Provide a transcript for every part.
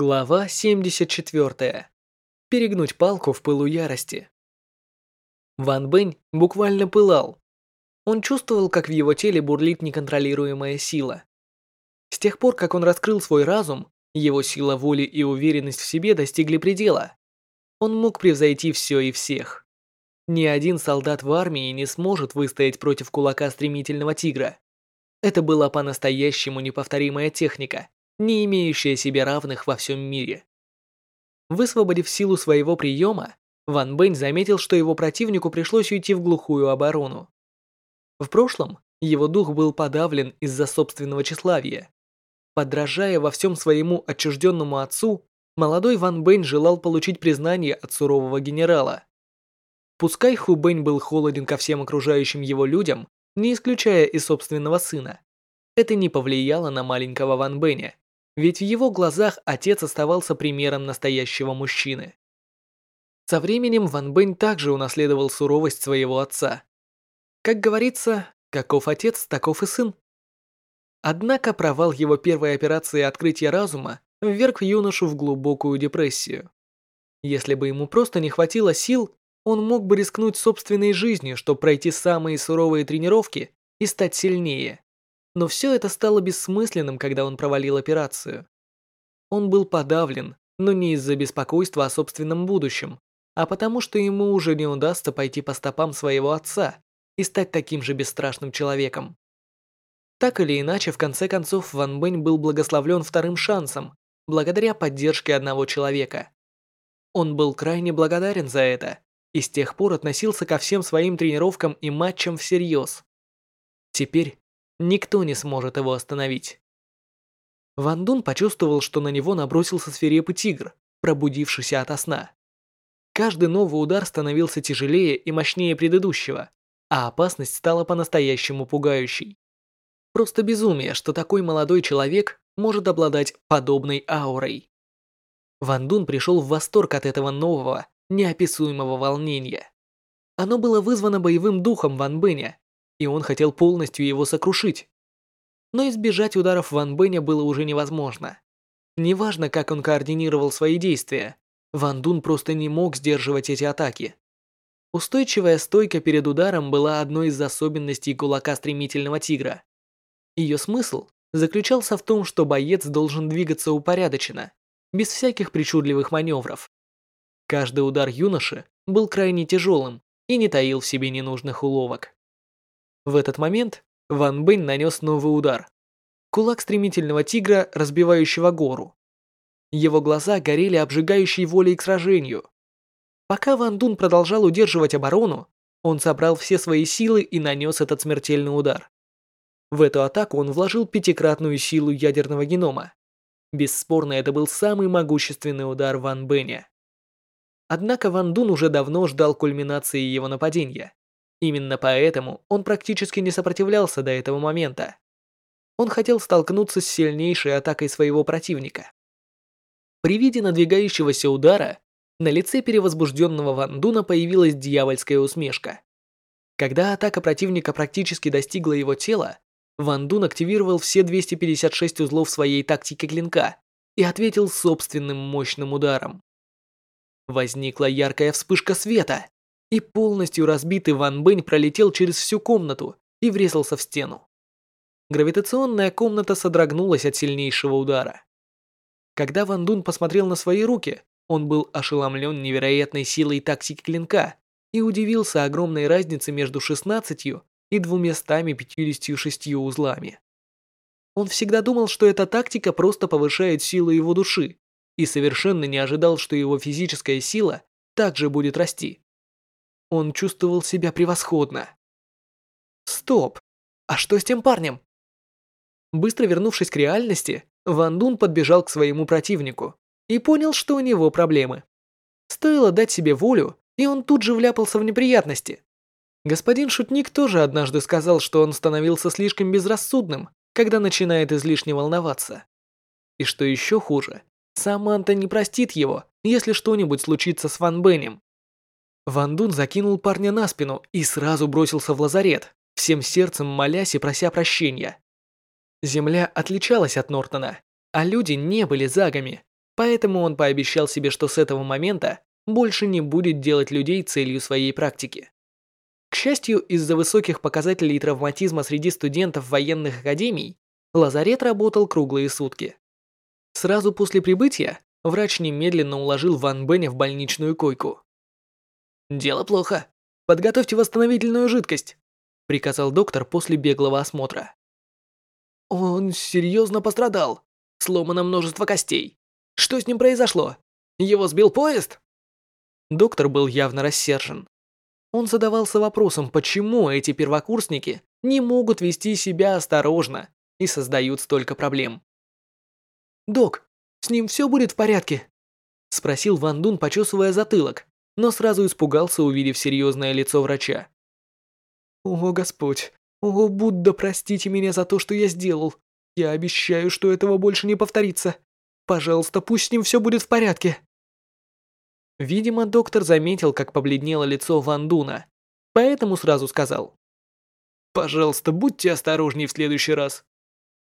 Глава 74. Перегнуть палку в пылу ярости. Ван Бэнь буквально пылал. Он чувствовал, как в его теле бурлит неконтролируемая сила. С тех пор, как он раскрыл свой разум, его сила воли и уверенность в себе достигли предела. Он мог превзойти все и всех. Ни один солдат в армии не сможет выстоять против кулака стремительного тигра. Это была по-настоящему неповторимая техника, не имеющая себе равных во всем мире. Высвободив силу своего приема, Ван Бэнь заметил, что его противнику пришлось уйти в глухую оборону. В прошлом его дух был подавлен из-за собственного тщеславия. Подражая во всем своему отчужденному отцу, молодой Ван Бэнь желал получить признание от сурового генерала. Пускай Ху Бэнь был холоден ко всем окружающим его людям, не исключая и собственного сына, это не повлияло на маленького Ван Бэня, ведь в его глазах отец оставался примером настоящего мужчины. Со временем Ван Бэнь также унаследовал суровость своего отца. Как говорится, каков отец, таков и сын. Однако провал его первой операции открытия разума вверг юношу в глубокую депрессию. Если бы ему просто не хватило сил, он мог бы рискнуть собственной жизнью, чтобы пройти самые суровые тренировки и стать сильнее. Но все это стало бессмысленным, когда он провалил операцию. Он был подавлен, но не из-за беспокойства о собственном будущем, а потому что ему уже не удастся пойти по стопам своего отца и стать таким же бесстрашным человеком. Так или иначе, в конце концов, Ван Бэнь был благословлен вторым шансом, благодаря поддержке одного человека. Он был крайне благодарен за это и с тех пор относился ко всем своим тренировкам и матчам всерьез. Теперь Никто не сможет его остановить. Ван Дун почувствовал, что на него набросился свирепый тигр, пробудившийся ото сна. Каждый новый удар становился тяжелее и мощнее предыдущего, а опасность стала по-настоящему пугающей. Просто безумие, что такой молодой человек может обладать подобной аурой. Ван Дун пришел в восторг от этого нового, неописуемого волнения. Оно было вызвано боевым духом Ван Бэня и он хотел полностью его сокрушить. Но избежать ударов Ван Бэня было уже невозможно. Неважно, как он координировал свои действия, Ван Дун просто не мог сдерживать эти атаки. Устойчивая стойка перед ударом была одной из особенностей кулака стремительного тигра. Ее смысл заключался в том, что боец должен двигаться упорядоченно, без всяких причудливых маневров. Каждый удар юноши был крайне тяжелым и не таил в себе ненужных уловок. В этот момент Ван Бэнь нанес новый удар. Кулак стремительного тигра, разбивающего гору. Его глаза горели обжигающей волей к сражению. Пока Ван Дун продолжал удерживать оборону, он собрал все свои силы и нанес этот смертельный удар. В эту атаку он вложил пятикратную силу ядерного генома. Бесспорно, это был самый могущественный удар Ван Бэня. Однако Ван Дун уже давно ждал кульминации его нападения. Именно поэтому он практически не сопротивлялся до этого момента. Он хотел столкнуться с сильнейшей атакой своего противника. При виде надвигающегося удара на лице перевозбужденного Ван Дуна появилась дьявольская усмешка. Когда атака противника практически достигла его тела, Ван Дун активировал все 256 узлов своей тактики клинка и ответил собственным мощным ударом. Возникла яркая вспышка света, и полностью разбитый Ван Бэнь пролетел через всю комнату и врезался в стену. Гравитационная комната содрогнулась от сильнейшего удара. Когда Ван Дун посмотрел на свои руки, он был ошеломлен невероятной силой тактики клинка и удивился огромной разнице между 16 и 256 узлами. Он всегда думал, что эта тактика просто повышает силу его души, и совершенно не ожидал, что его физическая сила также будет расти. Он чувствовал себя превосходно. Стоп! А что с тем парнем? Быстро вернувшись к реальности, Ван Дун подбежал к своему противнику и понял, что у него проблемы. Стоило дать себе волю, и он тут же вляпался в неприятности. Господин Шутник тоже однажды сказал, что он становился слишком безрассудным, когда начинает излишне волноваться. И что еще хуже, Саманта не простит его, если что-нибудь случится с Ван Бенем. Ван Дун закинул парня на спину и сразу бросился в лазарет, всем сердцем молясь и прося прощения. Земля отличалась от Нортона, а люди не были загами. Поэтому он пообещал себе, что с этого момента больше не будет делать людей целью своей практики. К счастью, из-за высоких показателей травматизма среди студентов военных академий, лазарет работал круглые сутки. Сразу после прибытия врач немедленно уложил Ван Беня в больничную койку. «Дело плохо. Подготовьте восстановительную жидкость», приказал доктор после беглого осмотра. «Он серьезно пострадал. Сломано множество костей. Что с ним произошло? Его сбил поезд?» Доктор был явно рассержен. Он задавался вопросом, почему эти первокурсники не могут вести себя осторожно и создают столько проблем. «Док, с ним все будет в порядке?» – спросил Ван Дун, почесывая затылок, но сразу испугался, увидев серьезное лицо врача. «О, Господь! О, Будда, простите меня за то, что я сделал. Я обещаю, что этого больше не повторится. Пожалуйста, пусть с ним все будет в порядке». Видимо, доктор заметил, как побледнело лицо Ван Дуна, поэтому сразу сказал. «Пожалуйста, будьте осторожнее в следующий раз.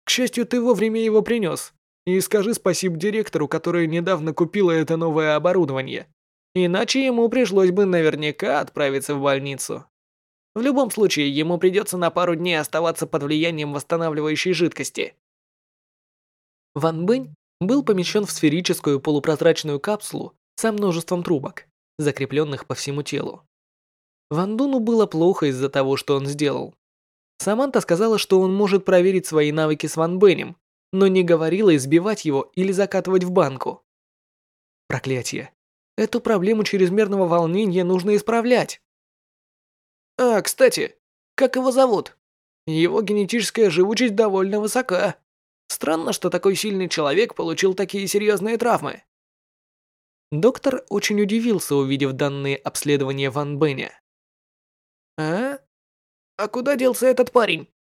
К счастью, ты вовремя его принес. И скажи спасибо директору, который недавно купила это новое оборудование. Иначе ему пришлось бы наверняка отправиться в больницу. В любом случае, ему придется на пару дней оставаться под влиянием восстанавливающей жидкости». Ван Бэнь был помещен в сферическую полупрозрачную капсулу со множеством трубок, закрепленных по всему телу. Ван Дуну было плохо из-за того, что он сделал. Саманта сказала, что он может проверить свои навыки с Ван Бенем, но не говорила избивать его или закатывать в банку. Проклятие. Эту проблему чрезмерного волнения нужно исправлять. А, кстати, как его зовут? Его генетическая живучесть довольно высока. Странно, что такой сильный человек получил такие серьезные травмы. Доктор очень удивился, увидев данные обследования Ван Беня. «А? А куда делся этот парень?»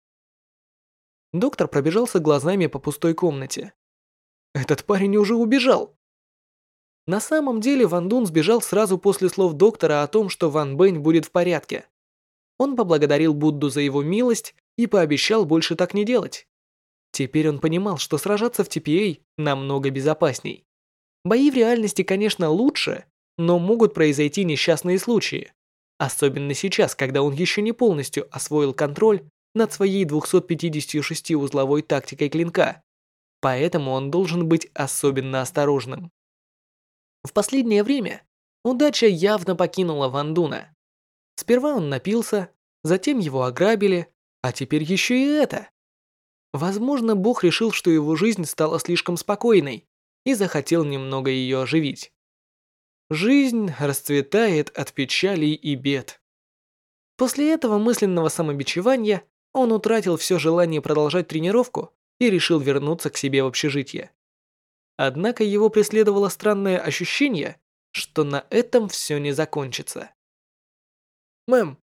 Доктор пробежался глазами по пустой комнате. «Этот парень уже убежал!» На самом деле Ван Дун сбежал сразу после слов доктора о том, что Ван Бэнь будет в порядке. Он поблагодарил Будду за его милость и пообещал больше так не делать. Теперь он понимал, что сражаться в TPA намного безопасней. Бои в реальности, конечно, лучше, но могут произойти несчастные случаи. Особенно сейчас, когда он еще не полностью освоил контроль над своей 256-узловой тактикой клинка. Поэтому он должен быть особенно осторожным. В последнее время удача явно покинула Ван Дуна. Сперва он напился, затем его ограбили, а теперь еще и это. Возможно, Бог решил, что его жизнь стала слишком спокойной, и захотел немного ее оживить. Жизнь расцветает от печалей и бед. После этого мысленного самобичевания он утратил все желание продолжать тренировку и решил вернуться к себе в общежитие. Однако его преследовало странное ощущение, что на этом все не закончится. «Мэм,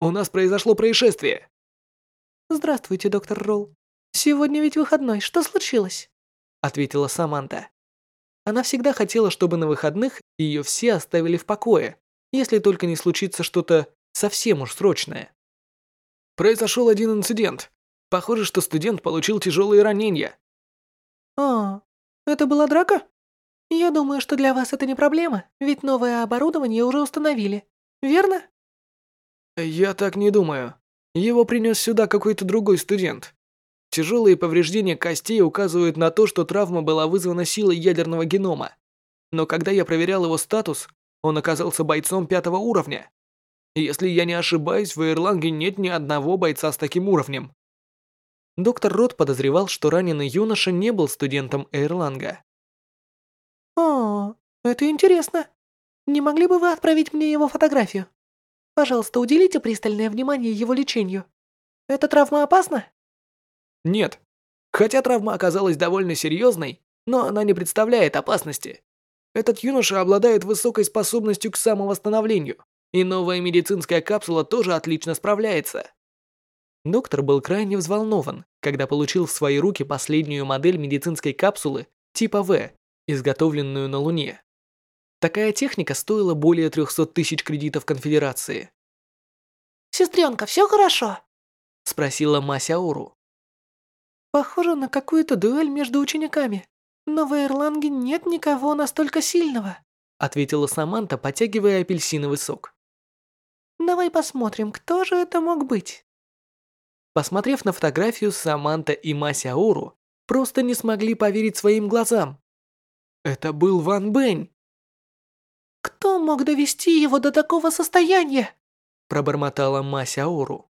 у нас произошло происшествие!» «Здравствуйте, доктор Ролл. Сегодня ведь выходной, что случилось?» Ответила Саманта. Она всегда хотела, чтобы на выходных ее все оставили в покое, если только не случится что-то совсем уж срочное. Произошел один инцидент. Похоже, что студент получил тяжелые ранения. А, это была драка? Я думаю, что для вас это не проблема, ведь новое оборудование уже установили. Верно? Я так не думаю. Его принес сюда какой-то другой студент. Тяжелые повреждения костей указывают на то, что травма была вызвана силой ядерного генома. Но когда я проверял его статус, он оказался бойцом пятого уровня. Если я не ошибаюсь, в Ирланге нет ни одного бойца с таким уровнем. Доктор Рот подозревал, что раненый юноша не был студентом Эйрланга. «О, это интересно. Не могли бы вы отправить мне его фотографию? Пожалуйста, уделите пристальное внимание его лечению. Эта травма опасна?» Нет. Хотя травма оказалась довольно серьезной, но она не представляет опасности. Этот юноша обладает высокой способностью к самовосстановлению, и новая медицинская капсула тоже отлично справляется. Доктор был крайне взволнован, когда получил в свои руки последнюю модель медицинской капсулы типа В, изготовленную на Луне. Такая техника стоила более 300 тысяч кредитов конфедерации. «Сестренка, все хорошо?» – спросила Мася Ору. Похоже на какую-то дуэль между учениками. Но в Эрланге нет никого настолько сильного. Ответила Саманта, потягивая апельсиновый сок. Давай посмотрим, кто же это мог быть. Посмотрев на фотографию, Саманта и Масяору просто не смогли поверить своим глазам. Это был Ван Бэнь. Кто мог довести его до такого состояния? Пробормотала Масяору.